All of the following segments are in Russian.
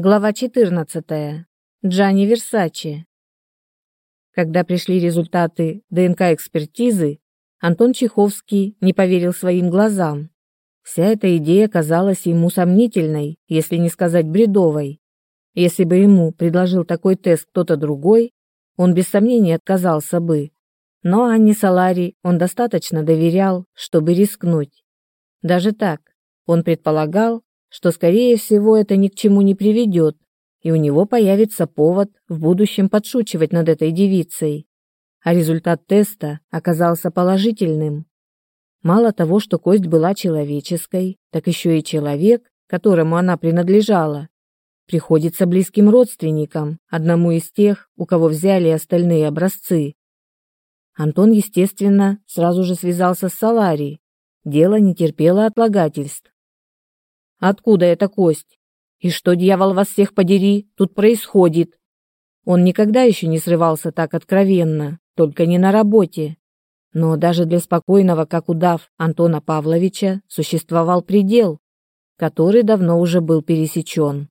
Глава 14. Джани Версачи. Когда пришли результаты ДНК-экспертизы, Антон Чеховский не поверил своим глазам. Вся эта идея казалась ему сомнительной, если не сказать бредовой. Если бы ему предложил такой тест кто-то другой, он без сомнения отказался бы. Но Анне Салари он достаточно доверял, чтобы рискнуть. Даже так, он предполагал, что, скорее всего, это ни к чему не приведет, и у него появится повод в будущем подшучивать над этой девицей. А результат теста оказался положительным. Мало того, что кость была человеческой, так еще и человек, которому она принадлежала, приходится близким родственникам, одному из тех, у кого взяли остальные образцы. Антон, естественно, сразу же связался с Салари. Дело не терпело отлагательств. Откуда эта кость? И что, дьявол, вас всех подери, тут происходит?» Он никогда еще не срывался так откровенно, только не на работе. Но даже для спокойного, как удав, Антона Павловича существовал предел, который давно уже был пересечен.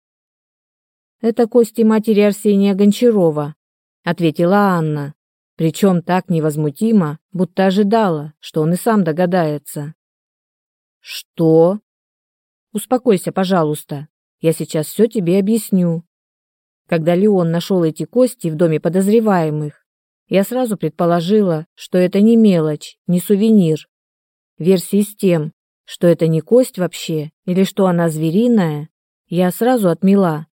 «Это кости матери Арсения Гончарова», — ответила Анна, причем так невозмутимо, будто ожидала, что он и сам догадается. «Что?» Успокойся, пожалуйста. Я сейчас все тебе объясню. Когда Леон нашел эти кости в доме подозреваемых, я сразу предположила, что это не мелочь, не сувенир. Версии с тем, что это не кость вообще или что она звериная, я сразу отмела,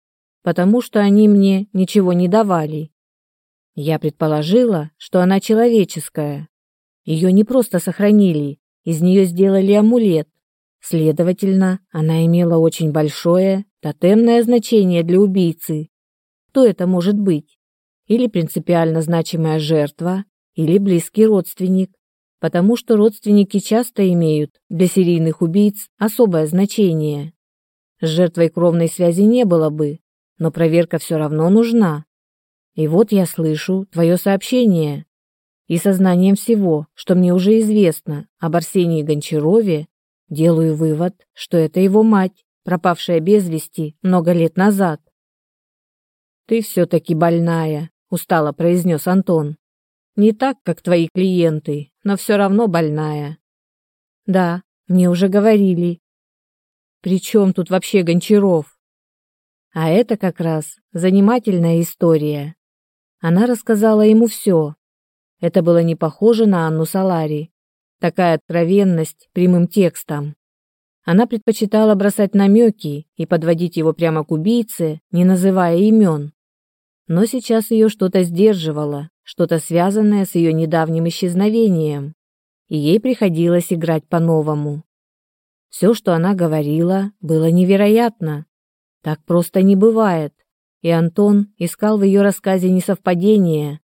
потому что они мне ничего не давали. Я предположила, что она человеческая. Ее не просто сохранили, из нее сделали амулет, Следовательно, она имела очень большое тотемное значение для убийцы. Кто это может быть? Или принципиально значимая жертва, или близкий родственник, потому что родственники часто имеют для серийных убийц особое значение. С жертвой кровной связи не было бы, но проверка все равно нужна. И вот я слышу твое сообщение. И сознанием всего, что мне уже известно об Арсении Гончарове, Делаю вывод, что это его мать, пропавшая без вести много лет назад. «Ты все-таки больная», — устало произнес Антон. «Не так, как твои клиенты, но все равно больная». «Да, мне уже говорили». «При чем тут вообще Гончаров?» А это как раз занимательная история. Она рассказала ему все. Это было не похоже на Анну Салари, такая откровенность прямым текстом. Она предпочитала бросать намеки и подводить его прямо к убийце, не называя имен. Но сейчас ее что-то сдерживало, что-то связанное с ее недавним исчезновением, и ей приходилось играть по-новому. Все, что она говорила, было невероятно. Так просто не бывает, и Антон искал в ее рассказе несовпадение,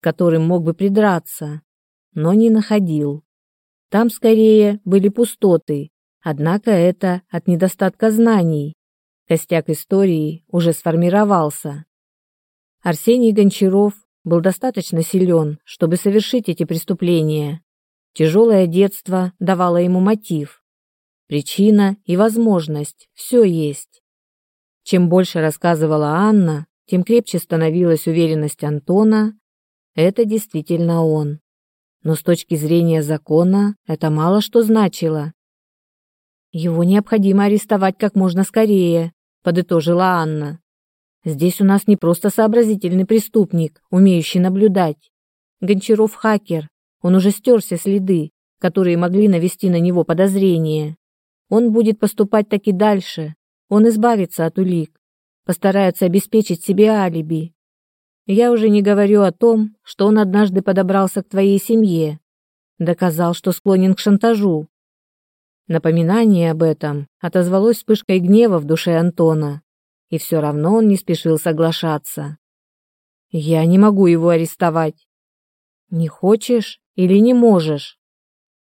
которым мог бы придраться, но не находил. Там скорее были пустоты, однако это от недостатка знаний. Костяк истории уже сформировался. Арсений Гончаров был достаточно силен, чтобы совершить эти преступления. Тяжелое детство давало ему мотив. Причина и возможность – все есть. Чем больше рассказывала Анна, тем крепче становилась уверенность Антона – это действительно он но с точки зрения закона это мало что значило. «Его необходимо арестовать как можно скорее», — подытожила Анна. «Здесь у нас не просто сообразительный преступник, умеющий наблюдать. Гончаров хакер, он уже стер все следы, которые могли навести на него подозрения. Он будет поступать так и дальше, он избавится от улик, постарается обеспечить себе алиби, я уже не говорю о том, что он однажды подобрался к твоей семье, доказал, что склонен к шантажу. Напоминание об этом отозвалось вспышкой гнева в душе Антона, и все равно он не спешил соглашаться. «Я не могу его арестовать». «Не хочешь или не можешь?»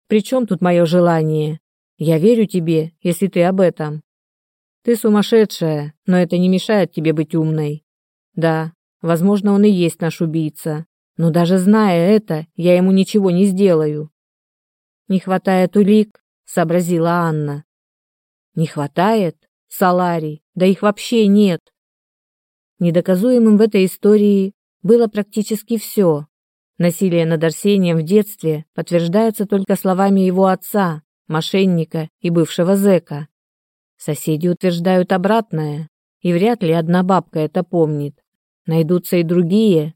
Причем тут мое желание? Я верю тебе, если ты об этом. Ты сумасшедшая, но это не мешает тебе быть умной. Да, Возможно, он и есть наш убийца. Но даже зная это, я ему ничего не сделаю». «Не хватает улик», — сообразила Анна. «Не хватает? Саларий, да их вообще нет». Недоказуемым в этой истории было практически все. Насилие над Арсением в детстве подтверждается только словами его отца, мошенника и бывшего зэка. Соседи утверждают обратное, и вряд ли одна бабка это помнит найдутся и другие.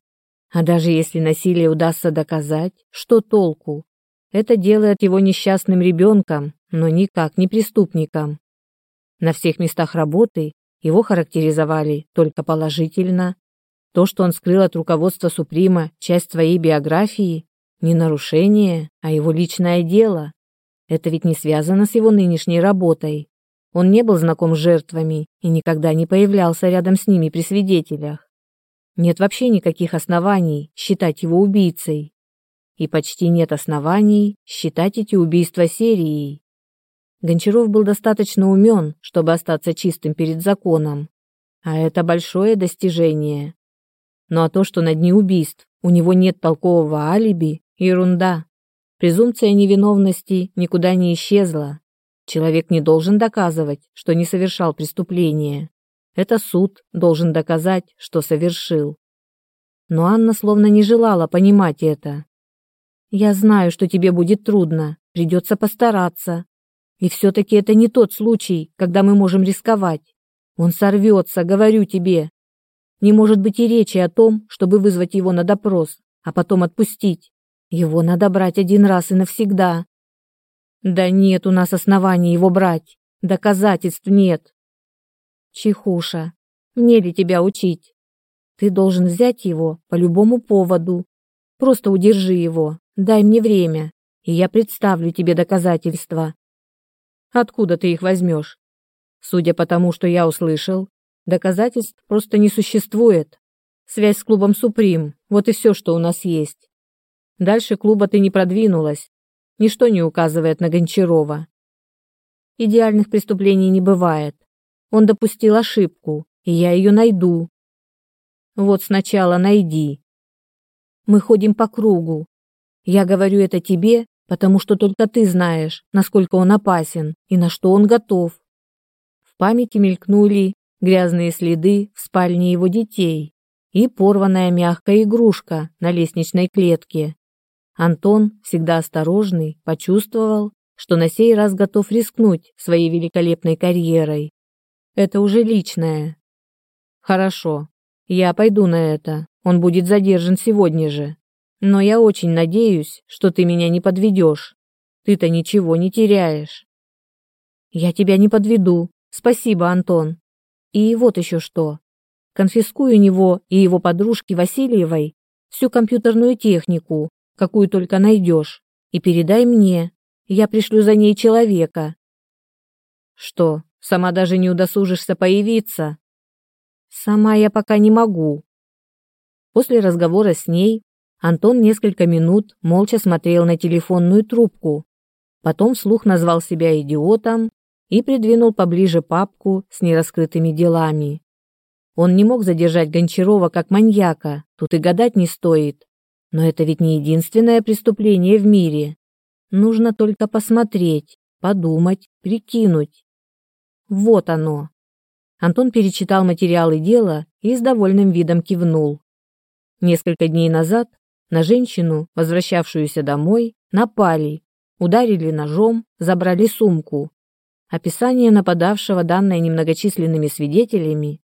А даже если насилие удастся доказать, что толку? Это делает его несчастным ребенком, но никак не преступником. На всех местах работы его характеризовали только положительно. То, что он скрыл от руководства Суприма часть своей биографии, не нарушение, а его личное дело. Это ведь не связано с его нынешней работой. Он не был знаком с жертвами и никогда не появлялся рядом с ними при свидетелях. Нет вообще никаких оснований считать его убийцей. И почти нет оснований считать эти убийства серией. Гончаров был достаточно умен, чтобы остаться чистым перед законом. А это большое достижение. Ну а то, что на дни убийств у него нет толкового алиби, ерунда. Презумпция невиновности никуда не исчезла. Человек не должен доказывать, что не совершал преступление это суд должен доказать, что совершил. Но Анна словно не желала понимать это. «Я знаю, что тебе будет трудно, придется постараться. И все-таки это не тот случай, когда мы можем рисковать. Он сорвется, говорю тебе. Не может быть и речи о том, чтобы вызвать его на допрос, а потом отпустить. Его надо брать один раз и навсегда». «Да нет у нас оснований его брать. Доказательств нет. Чехуша, мне ли тебя учить? Ты должен взять его по любому поводу. Просто удержи его, дай мне время, и я представлю тебе доказательства. Откуда ты их возьмешь? Судя по тому, что я услышал, доказательств просто не существует. Связь с клубом «Суприм» — вот и все, что у нас есть. Дальше клуба ты не продвинулась. Ничто не указывает на Гончарова. Идеальных преступлений не бывает. Он допустил ошибку, и я ее найду. Вот сначала найди. Мы ходим по кругу. Я говорю это тебе, потому что только ты знаешь, насколько он опасен и на что он готов. В памяти мелькнули грязные следы в спальне его детей и порванная мягкая игрушка на лестничной клетке. Антон, всегда осторожный, почувствовал, что на сей раз готов рискнуть своей великолепной карьерой это уже личное. Хорошо. Я пойду на это. Он будет задержан сегодня же. Но я очень надеюсь, что ты меня не подведешь. Ты-то ничего не теряешь. Я тебя не подведу. Спасибо, Антон. И вот еще что. Конфискую у него и его подружки Васильевой всю компьютерную технику, какую только найдешь, и передай мне. Я пришлю за ней человека. Что, Сама даже не удосужишься появиться. Сама я пока не могу. После разговора с ней Антон несколько минут молча смотрел на телефонную трубку. Потом вслух назвал себя идиотом и придвинул поближе папку с нераскрытыми делами. Он не мог задержать Гончарова как маньяка, тут и гадать не стоит. Но это ведь не единственное преступление в мире. Нужно только посмотреть, подумать, прикинуть. Вот оно. Антон перечитал материалы дела и с довольным видом кивнул. Несколько дней назад на женщину, возвращавшуюся домой, напали, ударили ножом, забрали сумку. Описание нападавшего, данное немногочисленными свидетелями,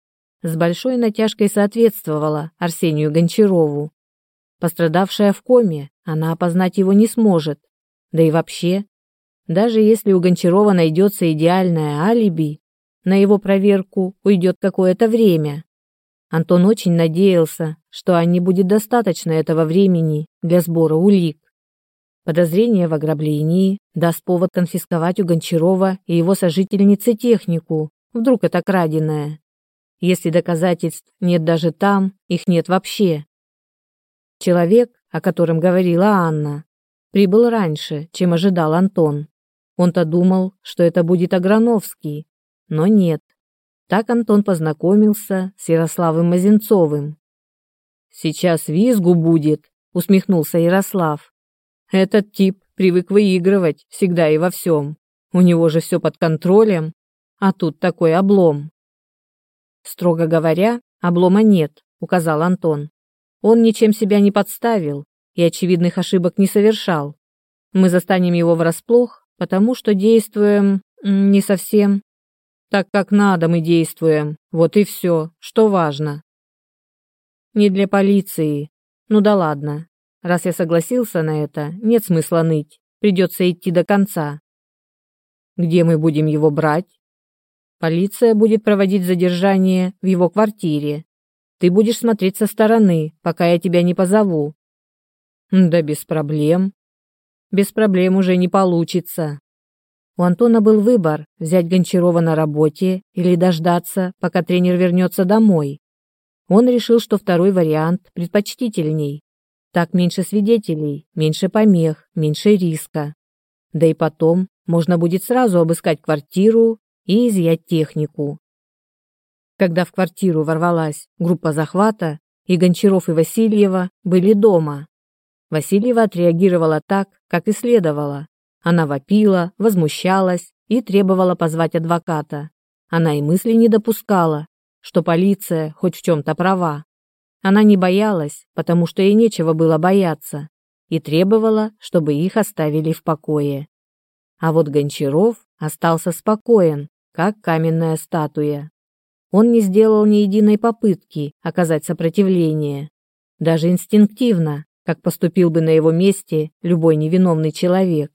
с большой натяжкой соответствовало Арсению Гончарову. Пострадавшая в коме, она опознать его не сможет. Да и вообще, даже если у Гончарова найдется идеальное алиби, на его проверку уйдет какое-то время. Антон очень надеялся, что Анне будет достаточно этого времени для сбора улик. Подозрение в ограблении даст повод конфисковать у Гончарова и его сожительницы технику, вдруг это краденое. Если доказательств нет даже там, их нет вообще. Человек, о котором говорила Анна, прибыл раньше, чем ожидал Антон. Он-то думал, что это будет Аграновский, но нет. Так Антон познакомился с Ярославом Мазенцовым. «Сейчас визгу будет», — усмехнулся Ярослав. «Этот тип привык выигрывать всегда и во всем. У него же все под контролем, а тут такой облом». «Строго говоря, облома нет», — указал Антон. «Он ничем себя не подставил и очевидных ошибок не совершал. Мы застанем его врасплох, потому что действуем не совсем так, как надо мы действуем. Вот и все, что важно. Не для полиции. Ну да ладно. Раз я согласился на это, нет смысла ныть. Придется идти до конца. Где мы будем его брать? Полиция будет проводить задержание в его квартире. Ты будешь смотреть со стороны, пока я тебя не позову. Да без проблем без проблем уже не получится. У Антона был выбор – взять Гончарова на работе или дождаться, пока тренер вернется домой. Он решил, что второй вариант предпочтительней. Так меньше свидетелей, меньше помех, меньше риска. Да и потом можно будет сразу обыскать квартиру и изъять технику. Когда в квартиру ворвалась группа захвата, и Гончаров и Васильева были дома. Васильева отреагировала так, как и следовало. Она вопила, возмущалась и требовала позвать адвоката. Она и мысли не допускала, что полиция хоть в чем-то права. Она не боялась, потому что ей нечего было бояться, и требовала, чтобы их оставили в покое. А вот Гончаров остался спокоен, как каменная статуя. Он не сделал ни единой попытки оказать сопротивление. Даже инстинктивно как поступил бы на его месте любой невиновный человек.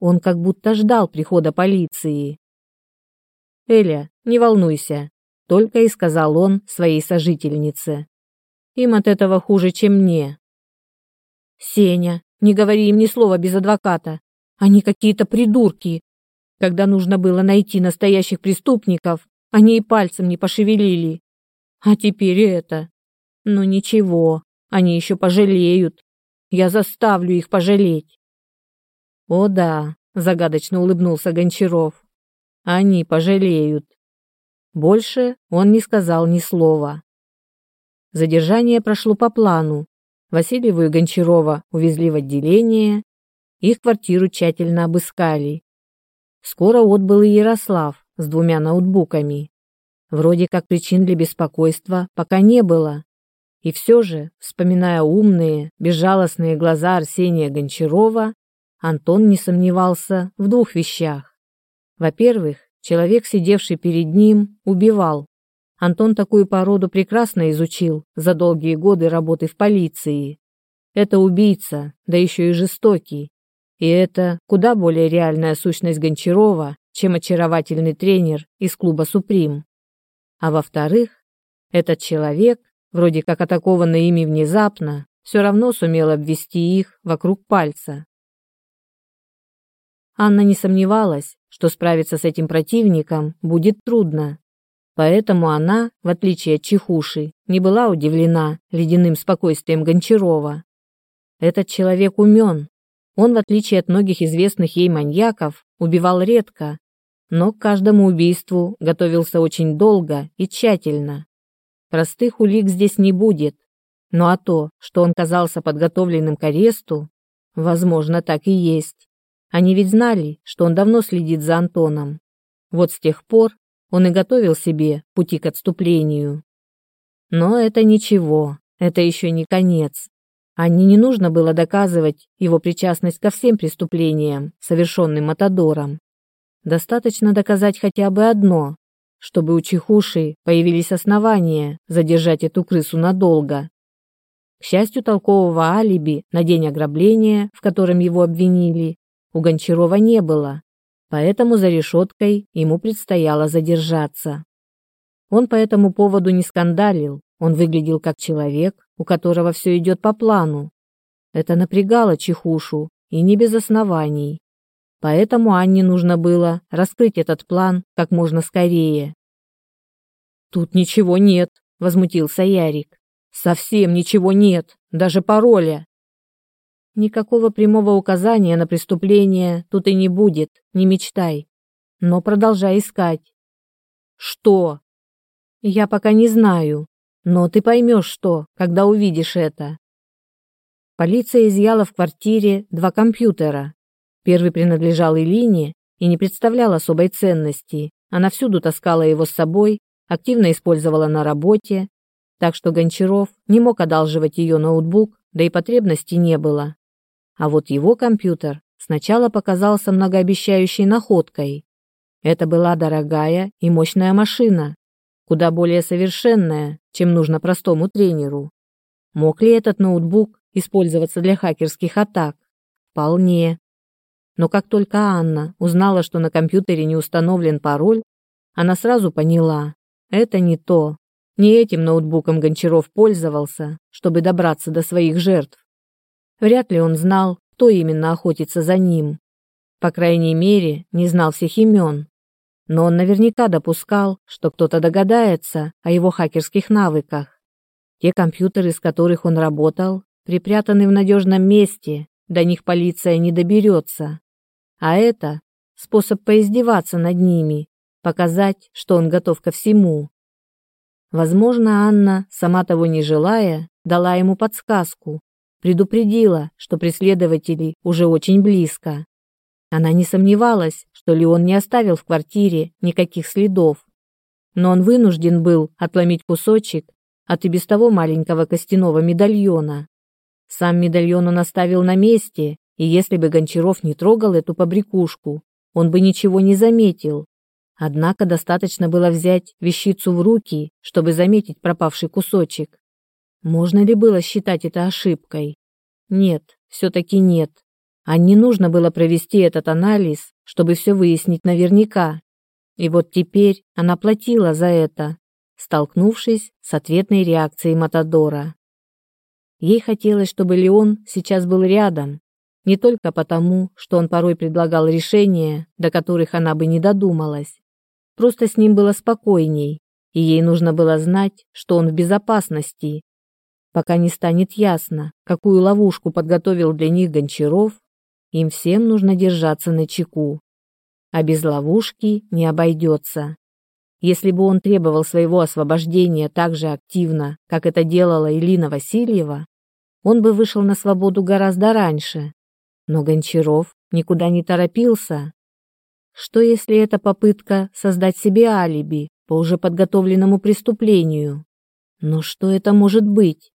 Он как будто ждал прихода полиции. «Эля, не волнуйся», — только и сказал он своей сожительнице. «Им от этого хуже, чем мне». «Сеня, не говори им ни слова без адвоката. Они какие-то придурки. Когда нужно было найти настоящих преступников, они и пальцем не пошевелили. А теперь это. Ну ничего, они еще пожалеют. Я заставлю их пожалеть. О да, загадочно улыбнулся Гончаров. Они пожалеют. Больше он не сказал ни слова. Задержание прошло по плану. Васильеву и Гончарова увезли в отделение. Их квартиру тщательно обыскали. Скоро отбыл и Ярослав с двумя ноутбуками. Вроде как причин для беспокойства пока не было. И все же, вспоминая умные, безжалостные глаза Арсения Гончарова, Антон не сомневался в двух вещах. Во-первых, человек, сидевший перед ним, убивал. Антон такую породу прекрасно изучил за долгие годы работы в полиции. Это убийца, да еще и жестокий. И это куда более реальная сущность Гончарова, чем очаровательный тренер из клуба «Суприм». А во-вторых, этот человек вроде как атакованная ими внезапно, все равно сумела обвести их вокруг пальца. Анна не сомневалась, что справиться с этим противником будет трудно, поэтому она, в отличие от Чехуши, не была удивлена ледяным спокойствием Гончарова. Этот человек умен. Он, в отличие от многих известных ей маньяков, убивал редко, но к каждому убийству готовился очень долго и тщательно. Простых улик здесь не будет. Ну а то, что он казался подготовленным к аресту, возможно, так и есть. Они ведь знали, что он давно следит за Антоном. Вот с тех пор он и готовил себе пути к отступлению. Но это ничего, это еще не конец. Анне не нужно было доказывать его причастность ко всем преступлениям, совершенным Матадором. Достаточно доказать хотя бы одно, чтобы у Чехуши появились основания задержать эту крысу надолго. К счастью, толкового алиби на день ограбления, в котором его обвинили, у Гончарова не было, поэтому за решеткой ему предстояло задержаться. Он по этому поводу не скандалил, он выглядел как человек, у которого все идет по плану. Это напрягало Чехушу, и не без оснований. Поэтому Анне нужно было раскрыть этот план как можно скорее. «Тут ничего нет», — возмутился Ярик. «Совсем ничего нет, даже пароля». «Никакого прямого указания на преступление тут и не будет, не мечтай. Но продолжай искать». «Что?» «Я пока не знаю, но ты поймешь, что, когда увидишь это». Полиция изъяла в квартире два компьютера, Первый принадлежал Илине и не представлял особой ценности. Она всюду таскала его с собой, активно использовала на работе, так что Гончаров не мог одалживать ее ноутбук, да и потребности не было. А вот его компьютер сначала показался многообещающей находкой. Это была дорогая и мощная машина, куда более совершенная, чем нужно простому тренеру. Мог ли этот ноутбук использоваться для хакерских атак? Вполне. Но как только Анна узнала, что на компьютере не установлен пароль, она сразу поняла – это не то. Не этим ноутбуком Гончаров пользовался, чтобы добраться до своих жертв. Вряд ли он знал, кто именно охотится за ним. По крайней мере, не знал всех имен. Но он наверняка допускал, что кто-то догадается о его хакерских навыках. Те компьютеры, с которых он работал, припрятаны в надежном месте, до них полиция не доберется. А это способ поиздеваться над ними, показать, что он готов ко всему. Возможно, Анна, сама того не желая, дала ему подсказку, предупредила, что преследователи уже очень близко. Она не сомневалась, что Леон не оставил в квартире никаких следов. Но он вынужден был отломить кусочек от и без того маленького костяного медальона. Сам медальон он оставил на месте и если бы Гончаров не трогал эту побрякушку, он бы ничего не заметил. Однако достаточно было взять вещицу в руки, чтобы заметить пропавший кусочек. Можно ли было считать это ошибкой? Нет, все-таки нет. А не нужно было провести этот анализ, чтобы все выяснить наверняка. И вот теперь она платила за это, столкнувшись с ответной реакцией Матадора. Ей хотелось, чтобы Леон сейчас был рядом, не только потому, что он порой предлагал решения, до которых она бы не додумалась. Просто с ним было спокойней, и ей нужно было знать, что он в безопасности. Пока не станет ясно, какую ловушку подготовил для них Гончаров, им всем нужно держаться на чеку. А без ловушки не обойдется. Если бы он требовал своего освобождения так же активно, как это делала Элина Васильева, он бы вышел на свободу гораздо раньше. Но Гончаров никуда не торопился. Что если это попытка создать себе алиби по уже подготовленному преступлению? Но что это может быть?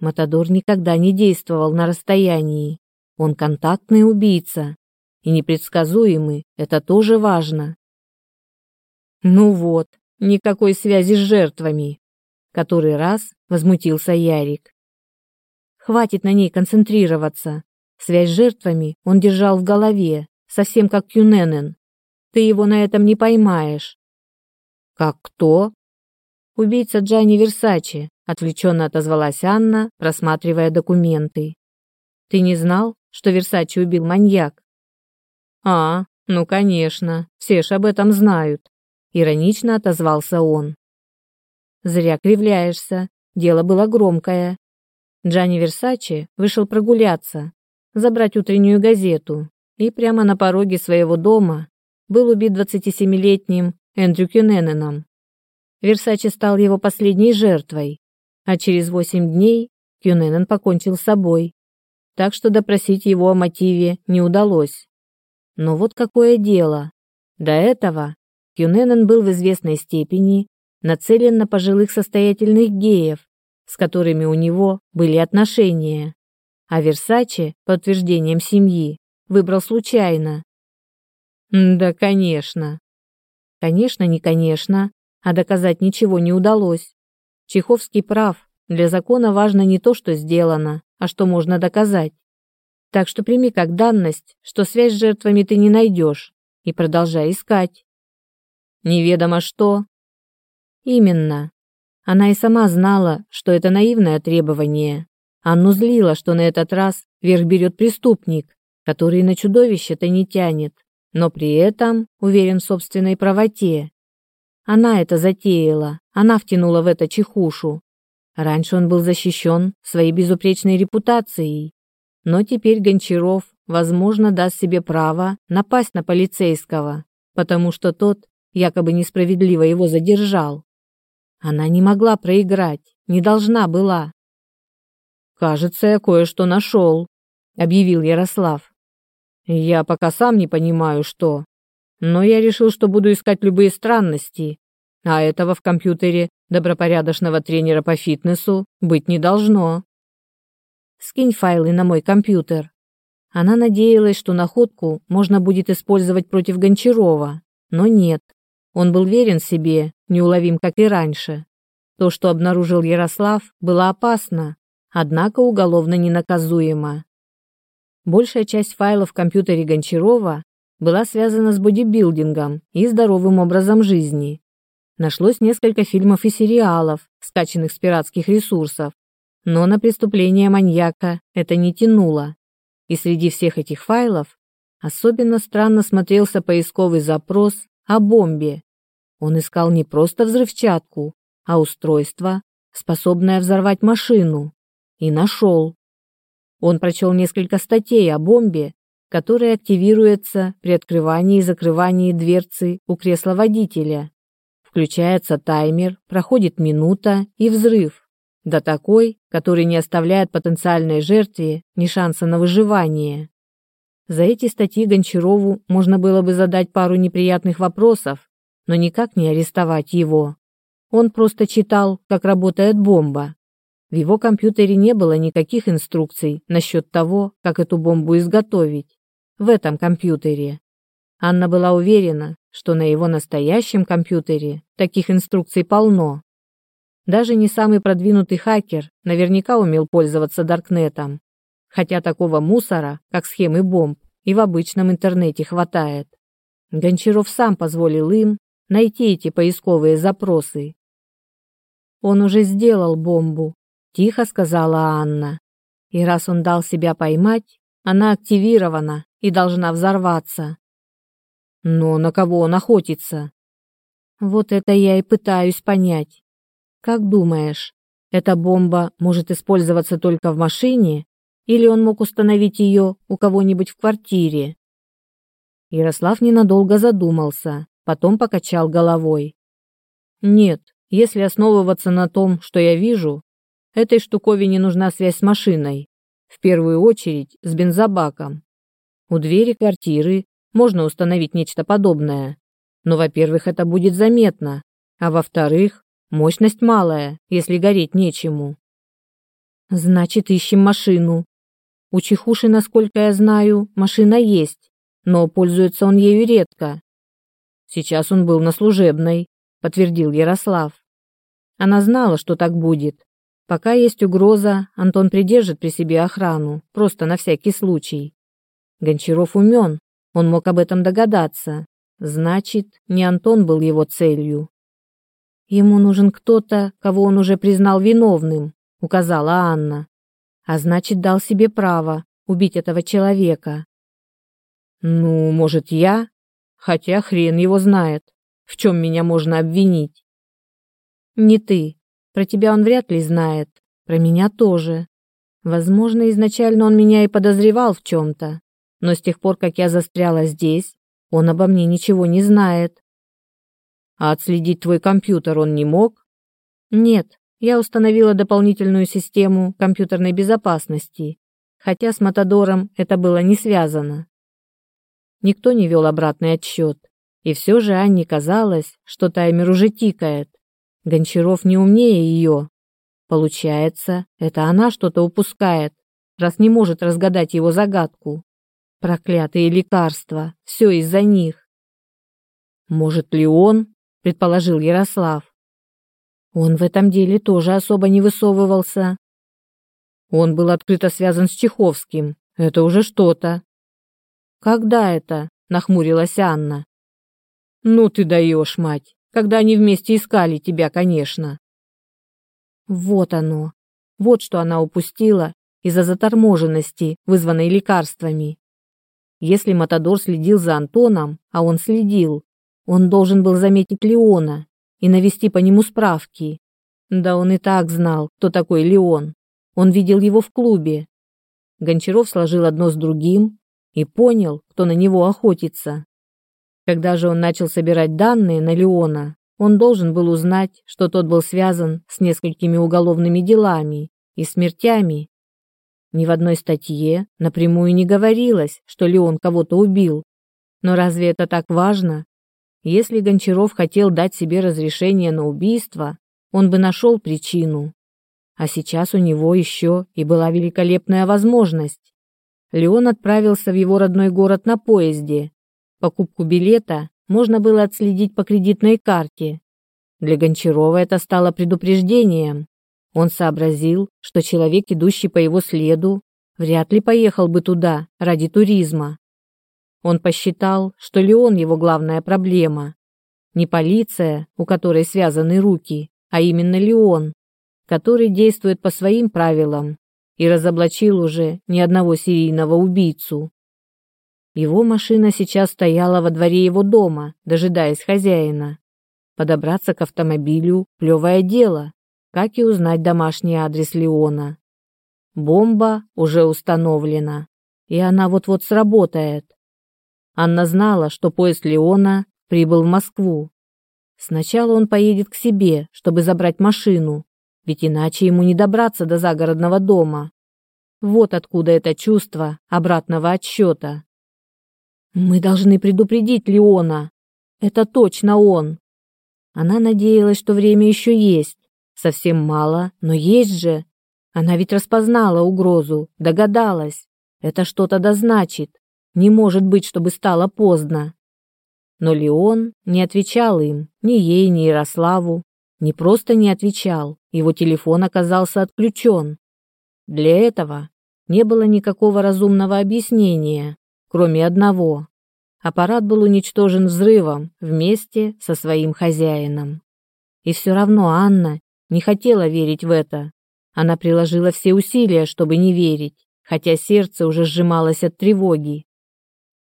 Матадор никогда не действовал на расстоянии. Он контактный убийца. И непредсказуемый, это тоже важно. Ну вот, никакой связи с жертвами. Который раз возмутился Ярик. Хватит на ней концентрироваться. Связь с жертвами он держал в голове, совсем как Кюненен. Ты его на этом не поймаешь. Как кто? Убийца Джани Версачи, отвлеченно отозвалась Анна, просматривая документы. Ты не знал, что Версачи убил маньяк? А, ну конечно, все ж об этом знают. Иронично отозвался он. Зря кривляешься, дело было громкое. Джани Версачи вышел прогуляться, забрать утреннюю газету, и прямо на пороге своего дома был убит 27-летним Эндрю Кюнененом. Версачи стал его последней жертвой, а через 8 дней Кюненен покончил с собой, так что допросить его о мотиве не удалось. Но вот какое дело. До этого Кюненен был в известной степени нацелен на пожилых состоятельных геев, с которыми у него были отношения а Версаче, подтверждением семьи, выбрал случайно. Да, конечно. Конечно, не конечно, а доказать ничего не удалось. Чеховский прав, для закона важно не то, что сделано, а что можно доказать. Так что прими как данность, что связь с жертвами ты не найдешь, и продолжай искать. Неведомо что. Именно. Она и сама знала, что это наивное требование, Анну злило, что на этот раз верх берет преступник, который на чудовище-то не тянет, но при этом уверен в собственной правоте. Она это затеяла, она втянула в это чехушу. Раньше он был защищен своей безупречной репутацией, но теперь Гончаров, возможно, даст себе право напасть на полицейского, потому что тот якобы несправедливо его задержал. Она не могла проиграть, не должна была. «Кажется, я кое-что нашел», — объявил Ярослав. «Я пока сам не понимаю, что. Но я решил, что буду искать любые странности, а этого в компьютере добропорядочного тренера по фитнесу быть не должно». «Скинь файлы на мой компьютер». Она надеялась, что находку можно будет использовать против Гончарова, но нет. Он был верен себе, неуловим, как и раньше. То, что обнаружил Ярослав, было опасно, однако уголовно ненаказуемо. Большая часть файлов в компьютере Гончарова была связана с бодибилдингом и здоровым образом жизни. Нашлось несколько фильмов и сериалов, скачанных с пиратских ресурсов, но на преступление маньяка это не тянуло. И среди всех этих файлов особенно странно смотрелся поисковый запрос о бомбе. Он искал не просто взрывчатку, а устройство, способное взорвать машину и нашел. Он прочел несколько статей о бомбе, которая активируется при открывании и закрывании дверцы у кресла водителя. Включается таймер, проходит минута и взрыв. Да такой, который не оставляет потенциальной жертве ни шанса на выживание. За эти статьи Гончарову можно было бы задать пару неприятных вопросов, но никак не арестовать его. Он просто читал, как работает бомба, в его компьютере не было никаких инструкций насчет того, как эту бомбу изготовить. В этом компьютере. Анна была уверена, что на его настоящем компьютере таких инструкций полно. Даже не самый продвинутый хакер наверняка умел пользоваться Даркнетом, хотя такого мусора, как схемы бомб, и в обычном интернете хватает. Гончаров сам позволил им найти эти поисковые запросы. Он уже сделал бомбу, — тихо сказала Анна. И раз он дал себя поймать, она активирована и должна взорваться. Но на кого он охотится? Вот это я и пытаюсь понять. Как думаешь, эта бомба может использоваться только в машине, или он мог установить ее у кого-нибудь в квартире? Ярослав ненадолго задумался, потом покачал головой. Нет, если основываться на том, что я вижу, Этой штуковине нужна связь с машиной. В первую очередь с бензобаком. У двери квартиры можно установить нечто подобное. Но, во-первых, это будет заметно. А во-вторых, мощность малая, если гореть нечему. Значит, ищем машину. У Чехуши, насколько я знаю, машина есть, но пользуется он ею редко. Сейчас он был на служебной, подтвердил Ярослав. Она знала, что так будет, Пока есть угроза, Антон придержит при себе охрану, просто на всякий случай. Гончаров умен, он мог об этом догадаться. Значит, не Антон был его целью. Ему нужен кто-то, кого он уже признал виновным, указала Анна. А значит, дал себе право убить этого человека. Ну, может, я? Хотя хрен его знает, в чем меня можно обвинить. Не ты, про тебя он вряд ли знает, про меня тоже. Возможно, изначально он меня и подозревал в чем-то, но с тех пор, как я застряла здесь, он обо мне ничего не знает. А отследить твой компьютер он не мог? Нет, я установила дополнительную систему компьютерной безопасности, хотя с Матадором это было не связано. Никто не вел обратный отсчет, и все же Анне казалось, что таймер уже тикает. Гончаров не умнее ее. Получается, это она что-то упускает, раз не может разгадать его загадку. Проклятые лекарства, все из-за них. Может ли он, предположил Ярослав. Он в этом деле тоже особо не высовывался. Он был открыто связан с Чеховским. Это уже что-то. Когда это? нахмурилась Анна. Ну ты даешь, мать когда они вместе искали тебя, конечно. Вот оно. Вот что она упустила из-за заторможенности, вызванной лекарствами. Если Матадор следил за Антоном, а он следил, он должен был заметить Леона и навести по нему справки. Да он и так знал, кто такой Леон. Он видел его в клубе. Гончаров сложил одно с другим и понял, кто на него охотится. Когда же он начал собирать данные на Леона, он должен был узнать, что тот был связан с несколькими уголовными делами и смертями. Ни в одной статье напрямую не говорилось, что Леон кого-то убил. Но разве это так важно? Если Гончаров хотел дать себе разрешение на убийство, он бы нашел причину. А сейчас у него еще и была великолепная возможность. Леон отправился в его родной город на поезде Покупку билета можно было отследить по кредитной карте. Для Гончарова это стало предупреждением. Он сообразил, что человек, идущий по его следу, вряд ли поехал бы туда ради туризма. Он посчитал, что Леон его главная проблема. Не полиция, у которой связаны руки, а именно Леон, который действует по своим правилам и разоблачил уже ни одного серийного убийцу. Его машина сейчас стояла во дворе его дома, дожидаясь хозяина. Подобраться к автомобилю – плевое дело, как и узнать домашний адрес Леона. Бомба уже установлена, и она вот-вот сработает. Анна знала, что поезд Леона прибыл в Москву. Сначала он поедет к себе, чтобы забрать машину, ведь иначе ему не добраться до загородного дома. Вот откуда это чувство обратного отсчета. Мы должны предупредить Леона. Это точно он. Она надеялась, что время еще есть. Совсем мало, но есть же. Она ведь распознала угрозу, догадалась. Это что-то дозначит. Не может быть, чтобы стало поздно. Но Леон не отвечал им, ни ей, ни Ярославу. Не просто не отвечал, его телефон оказался отключен. Для этого не было никакого разумного объяснения кроме одного. Аппарат был уничтожен взрывом вместе со своим хозяином. И все равно Анна не хотела верить в это. Она приложила все усилия, чтобы не верить, хотя сердце уже сжималось от тревоги.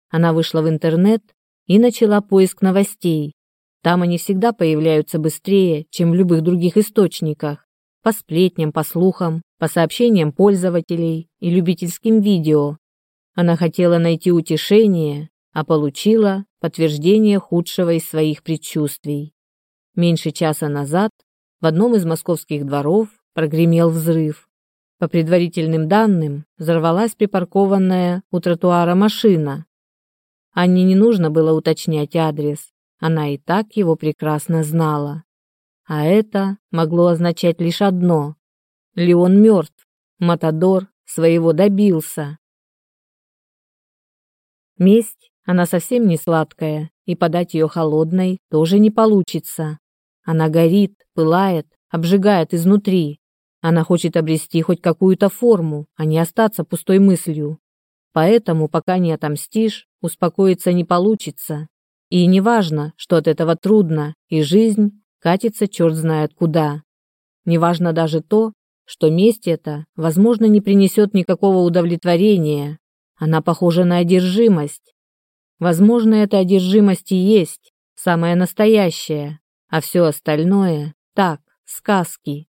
Она вышла в интернет и начала поиск новостей. Там они всегда появляются быстрее, чем в любых других источниках. По сплетням, по слухам, по сообщениям пользователей и любительским видео, она хотела найти утешение, а получила подтверждение худшего из своих предчувствий. Меньше часа назад в одном из московских дворов прогремел взрыв. По предварительным данным, взорвалась припаркованная у тротуара машина. Анне не нужно было уточнять адрес, она и так его прекрасно знала. А это могло означать лишь одно. Леон мертв, Матадор своего добился. Месть, она совсем не сладкая, и подать ее холодной тоже не получится. Она горит, пылает, обжигает изнутри. Она хочет обрести хоть какую-то форму, а не остаться пустой мыслью. Поэтому, пока не отомстишь, успокоиться не получится. И неважно, что от этого трудно, и жизнь катится черт знает куда. Неважно даже то, что месть эта, возможно, не принесет никакого удовлетворения, она похожа на одержимость. Возможно, эта одержимость и есть, самая настоящая, а все остальное – так, сказки.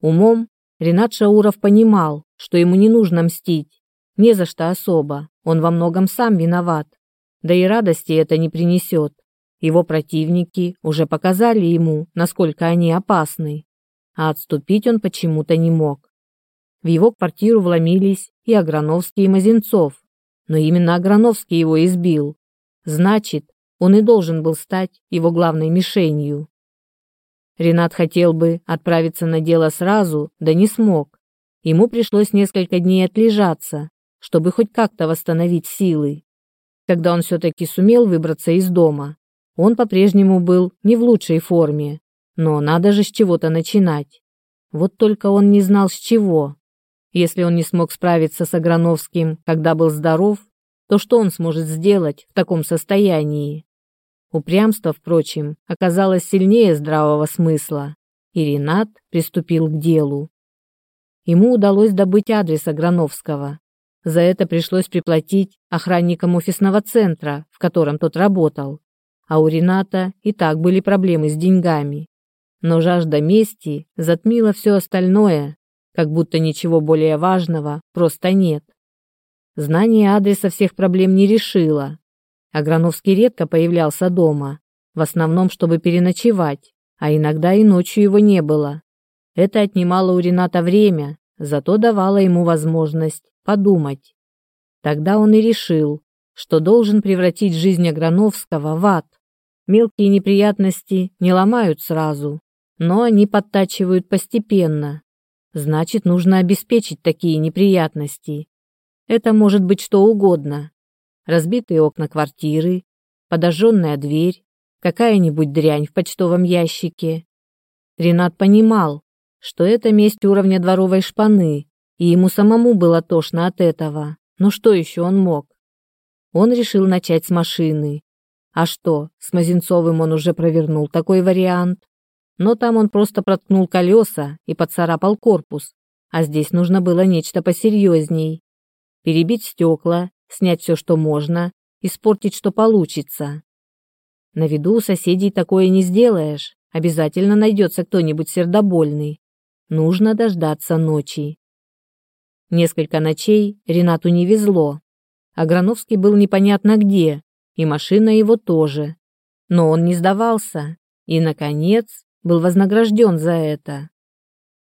Умом Ренат Шауров понимал, что ему не нужно мстить, не за что особо, он во многом сам виноват. Да и радости это не принесет. Его противники уже показали ему, насколько они опасны. А отступить он почему-то не мог. В его квартиру вломились и Аграновский, и Мазенцов. Но именно Аграновский его избил. Значит, он и должен был стать его главной мишенью. Ренат хотел бы отправиться на дело сразу, да не смог. Ему пришлось несколько дней отлежаться, чтобы хоть как-то восстановить силы. Когда он все-таки сумел выбраться из дома, он по-прежнему был не в лучшей форме, но надо же с чего-то начинать. Вот только он не знал с чего. Если он не смог справиться с Аграновским, когда был здоров, то что он сможет сделать в таком состоянии? Упрямство, впрочем, оказалось сильнее здравого смысла, и Ренат приступил к делу. Ему удалось добыть адрес Аграновского. За это пришлось приплатить охранникам офисного центра, в котором тот работал. А у Рената и так были проблемы с деньгами. Но жажда мести затмила все остальное, как будто ничего более важного просто нет. Знание адреса всех проблем не решило. Аграновский редко появлялся дома, в основном, чтобы переночевать, а иногда и ночью его не было. Это отнимало у Рената время, зато давало ему возможность подумать. Тогда он и решил, что должен превратить жизнь Аграновского в ад. Мелкие неприятности не ломают сразу, но они подтачивают постепенно, Значит, нужно обеспечить такие неприятности. Это может быть что угодно. Разбитые окна квартиры, подожженная дверь, какая-нибудь дрянь в почтовом ящике. Ренат понимал, что это месть уровня дворовой шпаны, и ему самому было тошно от этого. Но что еще он мог? Он решил начать с машины. А что, с Мазенцовым он уже провернул такой вариант? но там он просто проткнул колеса и поцарапал корпус, а здесь нужно было нечто посерьезней. Перебить стекла, снять все, что можно, испортить, что получится. На виду у соседей такое не сделаешь, обязательно найдется кто-нибудь сердобольный. Нужно дождаться ночи. Несколько ночей Ренату не везло. Аграновский был непонятно где, и машина его тоже. Но он не сдавался, и, наконец, был вознагражден за это.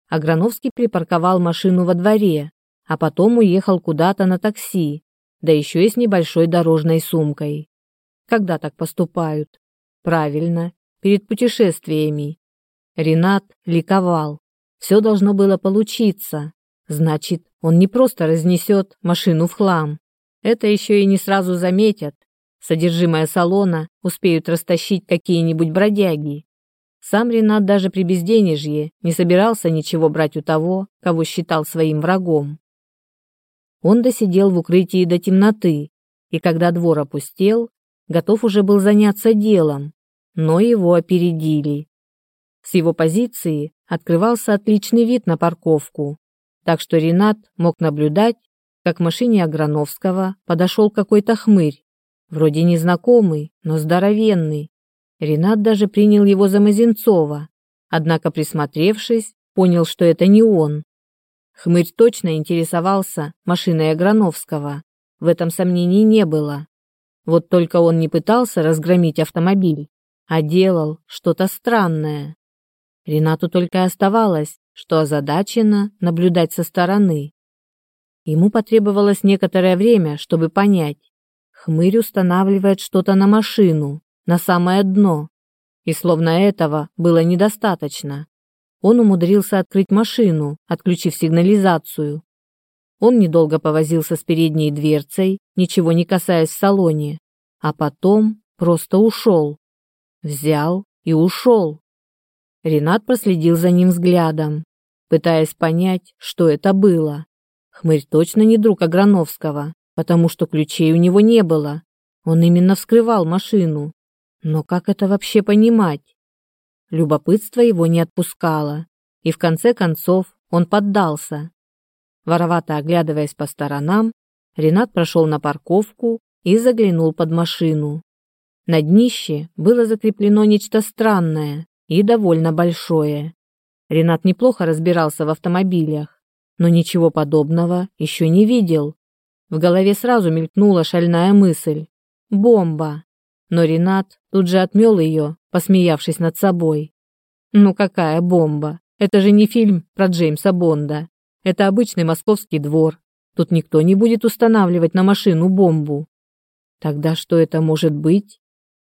Аграновский припарковал машину во дворе, а потом уехал куда-то на такси, да еще и с небольшой дорожной сумкой. Когда так поступают? Правильно, перед путешествиями. Ренат ликовал. Все должно было получиться. Значит, он не просто разнесет машину в хлам. Это еще и не сразу заметят. Содержимое салона успеют растащить какие-нибудь бродяги. Сам Ренат даже при безденежье не собирался ничего брать у того, кого считал своим врагом. Он досидел в укрытии до темноты, и когда двор опустел, готов уже был заняться делом, но его опередили. С его позиции открывался отличный вид на парковку, так что Ренат мог наблюдать, как к машине Аграновского подошел какой-то хмырь, вроде незнакомый, но здоровенный, Ренат даже принял его за Мазенцова, однако, присмотревшись, понял, что это не он. Хмырь точно интересовался машиной Аграновского, в этом сомнений не было. Вот только он не пытался разгромить автомобиль, а делал что-то странное. Ренату только оставалось, что озадачено наблюдать со стороны. Ему потребовалось некоторое время, чтобы понять. Хмырь устанавливает что-то на машину на самое дно, и словно этого было недостаточно. Он умудрился открыть машину, отключив сигнализацию. Он недолго повозился с передней дверцей, ничего не касаясь в салоне, а потом просто ушел. Взял и ушел. Ренат проследил за ним взглядом, пытаясь понять, что это было. Хмырь точно не друг Аграновского, потому что ключей у него не было. Он именно вскрывал машину. Но как это вообще понимать? Любопытство его не отпускало, и в конце концов он поддался. Воровато оглядываясь по сторонам, Ренат прошел на парковку и заглянул под машину. На днище было закреплено нечто странное и довольно большое. Ренат неплохо разбирался в автомобилях, но ничего подобного еще не видел. В голове сразу мелькнула шальная мысль. «Бомба!» но Ренат тут же отмел ее, посмеявшись над собой. «Ну какая бомба! Это же не фильм про Джеймса Бонда. Это обычный московский двор. Тут никто не будет устанавливать на машину бомбу». «Тогда что это может быть?»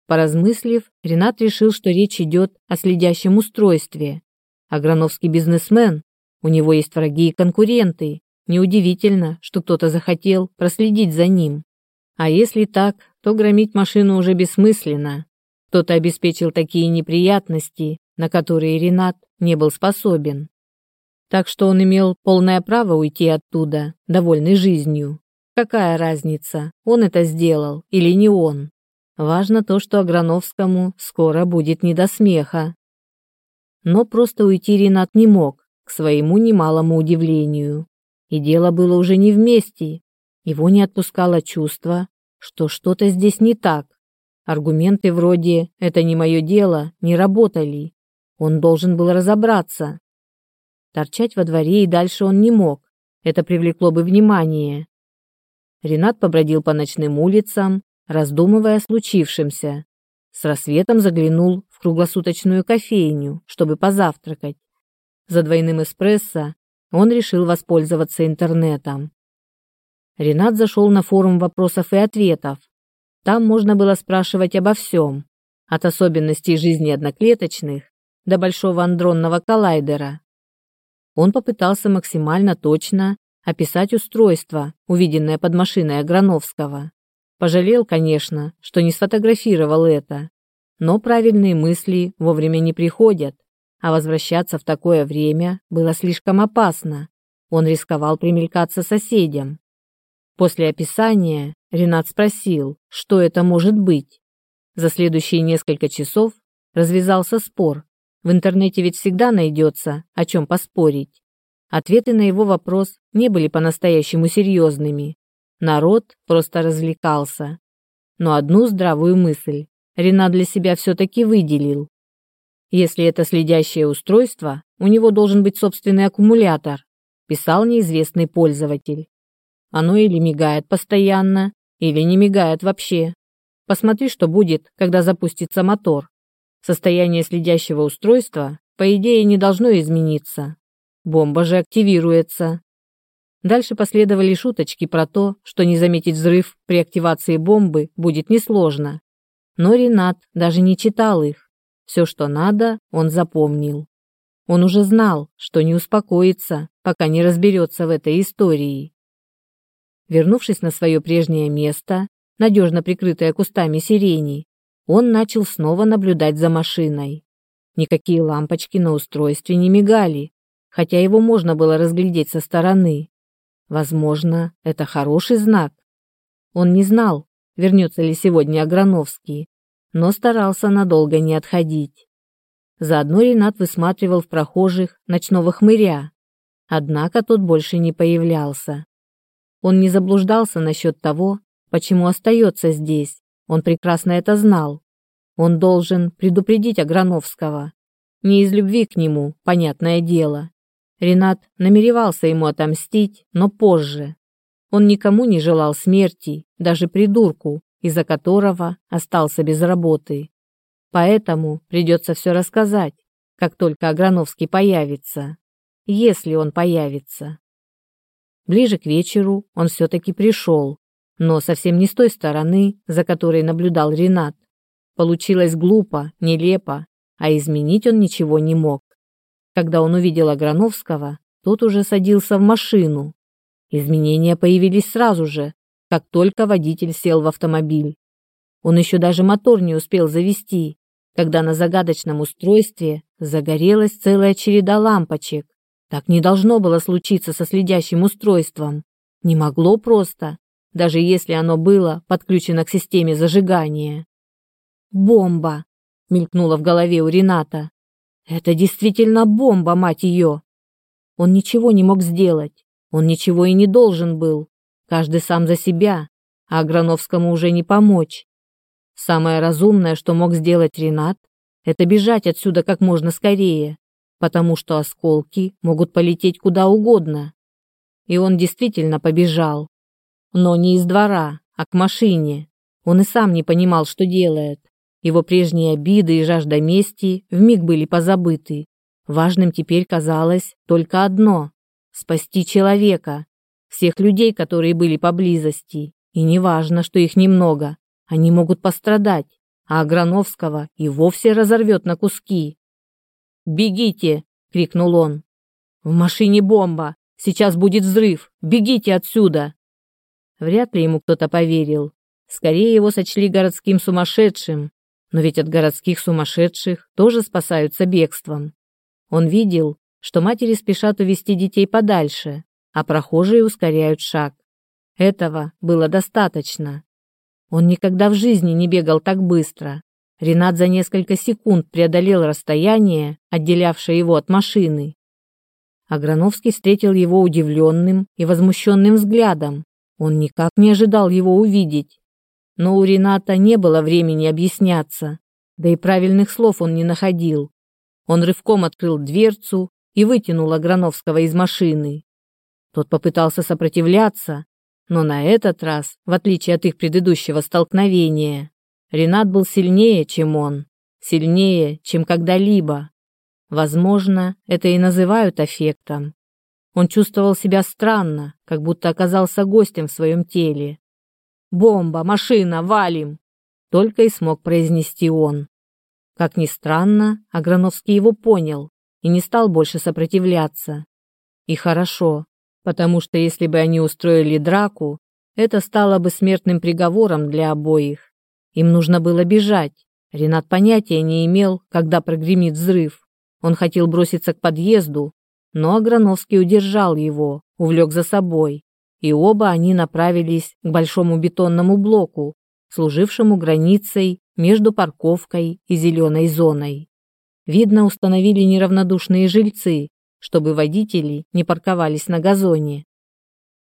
Поразмыслив, Ренат решил, что речь идет о следящем устройстве. Аграновский бизнесмен, у него есть враги и конкуренты. Неудивительно, что кто-то захотел проследить за ним. А если так, то громить машину уже бессмысленно. Кто-то обеспечил такие неприятности, на которые Ренат не был способен. Так что он имел полное право уйти оттуда, довольный жизнью. Какая разница, он это сделал или не он? Важно то, что Аграновскому скоро будет не до смеха. Но просто уйти Ренат не мог, к своему немалому удивлению. И дело было уже не вместе, его не отпускало чувство, что что-то здесь не так. Аргументы вроде «это не мое дело» не работали. Он должен был разобраться. Торчать во дворе и дальше он не мог. Это привлекло бы внимание. Ренат побродил по ночным улицам, раздумывая о случившемся. С рассветом заглянул в круглосуточную кофейню, чтобы позавтракать. За двойным эспрессо он решил воспользоваться интернетом. Ренат зашел на форум вопросов и ответов. Там можно было спрашивать обо всем, от особенностей жизни одноклеточных до большого андронного коллайдера. Он попытался максимально точно описать устройство, увиденное под машиной Аграновского. Пожалел, конечно, что не сфотографировал это, но правильные мысли вовремя не приходят, а возвращаться в такое время было слишком опасно. Он рисковал примелькаться соседям. После описания Ренат спросил, что это может быть. За следующие несколько часов развязался спор. В интернете ведь всегда найдется, о чем поспорить. Ответы на его вопрос не были по-настоящему серьезными. Народ просто развлекался. Но одну здравую мысль Ренат для себя все-таки выделил. Если это следящее устройство, у него должен быть собственный аккумулятор, писал неизвестный пользователь. Оно или мигает постоянно, или не мигает вообще. Посмотри, что будет, когда запустится мотор. Состояние следящего устройства, по идее, не должно измениться. Бомба же активируется. Дальше последовали шуточки про то, что не заметить взрыв при активации бомбы будет несложно. Но Ренат даже не читал их. Все, что надо, он запомнил. Он уже знал, что не успокоится, пока не разберется в этой истории. Вернувшись на свое прежнее место, надежно прикрытое кустами сирени, он начал снова наблюдать за машиной. Никакие лампочки на устройстве не мигали, хотя его можно было разглядеть со стороны. Возможно, это хороший знак. Он не знал, вернется ли сегодня Аграновский, но старался надолго не отходить. Заодно Ренат высматривал в прохожих ночного хмыря, однако тот больше не появлялся. Он не заблуждался насчет того, почему остается здесь. Он прекрасно это знал. Он должен предупредить Аграновского. Не из любви к нему, понятное дело. Ренат намеревался ему отомстить, но позже. Он никому не желал смерти, даже придурку, из-за которого остался без работы. Поэтому придется все рассказать, как только Аграновский появится. Если он появится. Ближе к вечеру он все-таки пришел, но совсем не с той стороны, за которой наблюдал Ренат. Получилось глупо, нелепо, а изменить он ничего не мог. Когда он увидел Аграновского, тот уже садился в машину. Изменения появились сразу же, как только водитель сел в автомобиль. Он еще даже мотор не успел завести, когда на загадочном устройстве загорелась целая череда лампочек. Так не должно было случиться со следящим устройством. Не могло просто, даже если оно было подключено к системе зажигания. «Бомба!» — мелькнула в голове у Рената. «Это действительно бомба, мать ее!» Он ничего не мог сделать, он ничего и не должен был. Каждый сам за себя, а Грановскому уже не помочь. Самое разумное, что мог сделать Ренат, это бежать отсюда как можно скорее, потому что осколки могут полететь куда угодно. И он действительно побежал. Но не из двора, а к машине. Он и сам не понимал, что делает. Его прежние обиды и жажда мести вмиг были позабыты. Важным теперь казалось только одно – спасти человека, всех людей, которые были поблизости. И неважно, что их немного, они могут пострадать, а Аграновского и вовсе разорвет на куски. «Бегите!» — крикнул он. «В машине бомба! Сейчас будет взрыв! Бегите отсюда!» Вряд ли ему кто-то поверил. Скорее его сочли городским сумасшедшим. Но ведь от городских сумасшедших тоже спасаются бегством. Он видел, что матери спешат увести детей подальше, а прохожие ускоряют шаг. Этого было достаточно. Он никогда в жизни не бегал так быстро, Ренат за несколько секунд преодолел расстояние, отделявшее его от машины. Аграновский встретил его удивленным и возмущенным взглядом. Он никак не ожидал его увидеть. Но у Рената не было времени объясняться, да и правильных слов он не находил. Он рывком открыл дверцу и вытянул Аграновского из машины. Тот попытался сопротивляться, но на этот раз, в отличие от их предыдущего столкновения, Ренат был сильнее, чем он, сильнее, чем когда-либо. Возможно, это и называют эффектом. Он чувствовал себя странно, как будто оказался гостем в своем теле. «Бомба! Машина! Валим!» Только и смог произнести он. Как ни странно, Аграновский его понял и не стал больше сопротивляться. И хорошо, потому что если бы они устроили драку, это стало бы смертным приговором для обоих. Им нужно было бежать. Ренат понятия не имел, когда прогремит взрыв. Он хотел броситься к подъезду, но Аграновский удержал его, увлек за собой, и оба они направились к большому бетонному блоку, служившему границей между парковкой и зеленой зоной. Видно, установили неравнодушные жильцы, чтобы водители не парковались на газоне.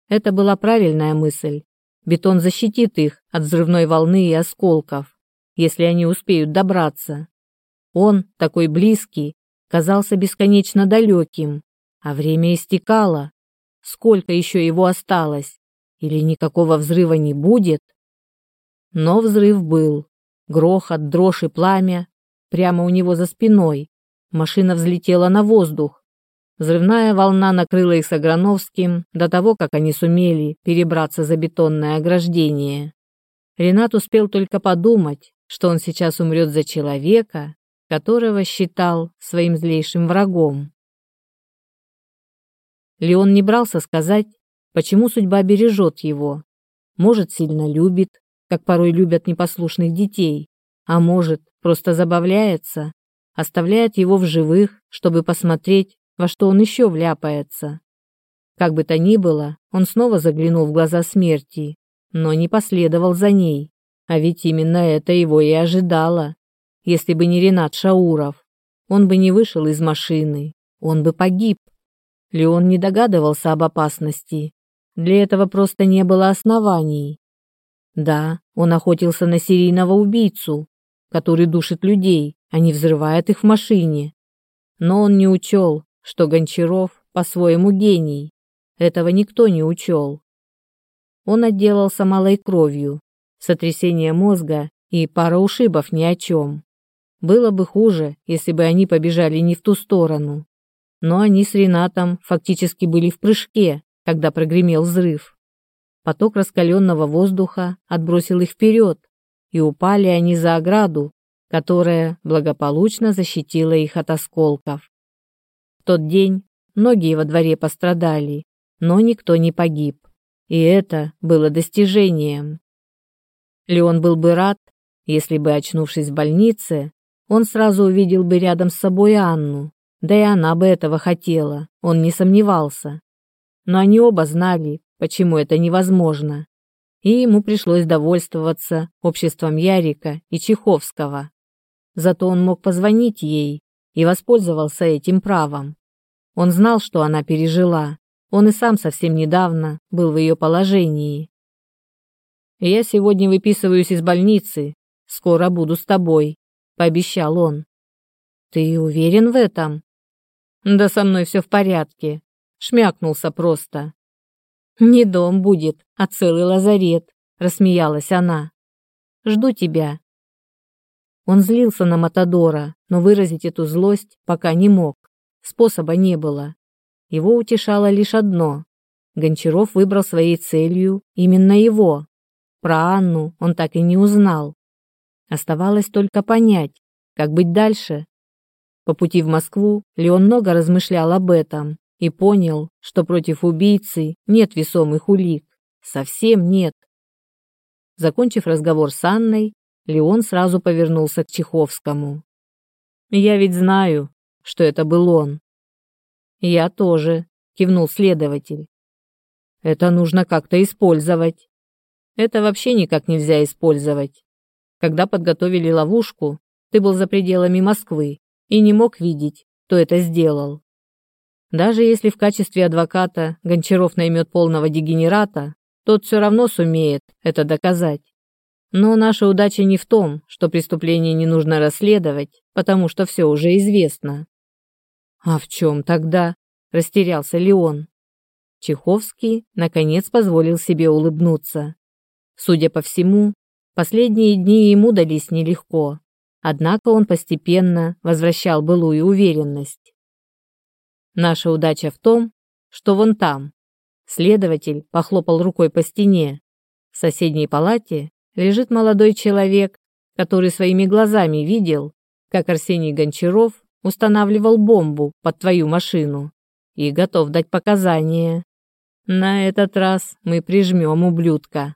Это была правильная мысль, Бетон защитит их от взрывной волны и осколков, если они успеют добраться. Он, такой близкий, казался бесконечно далеким, а время истекало. Сколько еще его осталось? Или никакого взрыва не будет? Но взрыв был. Грохот, дрожь и пламя прямо у него за спиной. Машина взлетела на воздух, Взрывная волна накрыла их с Аграновским до того, как они сумели перебраться за бетонное ограждение. Ренат успел только подумать, что он сейчас умрет за человека, которого считал своим злейшим врагом. Леон не брался сказать, почему судьба бережет его. Может, сильно любит, как порой любят непослушных детей, а может, просто забавляется, оставляет его в живых, чтобы посмотреть, во что он еще вляпается. Как бы то ни было, он снова заглянул в глаза смерти, но не последовал за ней. А ведь именно это его и ожидало. Если бы не Ренат Шауров, он бы не вышел из машины, он бы погиб. Леон не догадывался об опасности. Для этого просто не было оснований. Да, он охотился на серийного убийцу, который душит людей, а не взрывает их в машине. Но он не учел, что Гончаров по-своему гений. Этого никто не учел. Он отделался малой кровью, сотрясение мозга и пара ушибов ни о чем. Было бы хуже, если бы они побежали не в ту сторону. Но они с Ренатом фактически были в прыжке, когда прогремел взрыв. Поток раскаленного воздуха отбросил их вперед, и упали они за ограду, которая благополучно защитила их от осколков. Тот день многие во дворе пострадали, но никто не погиб. И это было достижением. Леон был бы рад, если бы, очнувшись в больнице, он сразу увидел бы рядом с собой Анну, да и она бы этого хотела, он не сомневался. Но они оба знали, почему это невозможно. И ему пришлось довольствоваться обществом Ярика и Чеховского. Зато он мог позвонить ей и воспользовался этим правом. Он знал, что она пережила. Он и сам совсем недавно был в ее положении. «Я сегодня выписываюсь из больницы. Скоро буду с тобой», — пообещал он. «Ты уверен в этом?» «Да со мной все в порядке», — шмякнулся просто. «Не дом будет, а целый лазарет», — рассмеялась она. «Жду тебя. Он злился на Матадора, но выразить эту злость пока не мог. Способа не было. Его утешало лишь одно. Гончаров выбрал своей целью именно его. Про Анну он так и не узнал. Оставалось только понять, как быть дальше. По пути в Москву Леон много размышлял об этом и понял, что против убийцы нет весомых улик. Совсем нет. Закончив разговор с Анной, Леон сразу повернулся к Чеховскому. «Я ведь знаю, что это был он». «Я тоже», — кивнул следователь. «Это нужно как-то использовать. Это вообще никак нельзя использовать. Когда подготовили ловушку, ты был за пределами Москвы и не мог видеть, кто это сделал. Даже если в качестве адвоката Гончаров наймет полного дегенерата, тот все равно сумеет это доказать. Но наша удача не в том, что преступление не нужно расследовать, потому что все уже известно. А в чем тогда? Растерялся Леон. Чеховский, наконец, позволил себе улыбнуться. Судя по всему, последние дни ему дались нелегко, однако он постепенно возвращал былую уверенность. Наша удача в том, что вон там. Следователь похлопал рукой по стене. В соседней палате лежит молодой человек, который своими глазами видел, как Арсений Гончаров устанавливал бомбу под твою машину и готов дать показания. На этот раз мы прижмем ублюдка.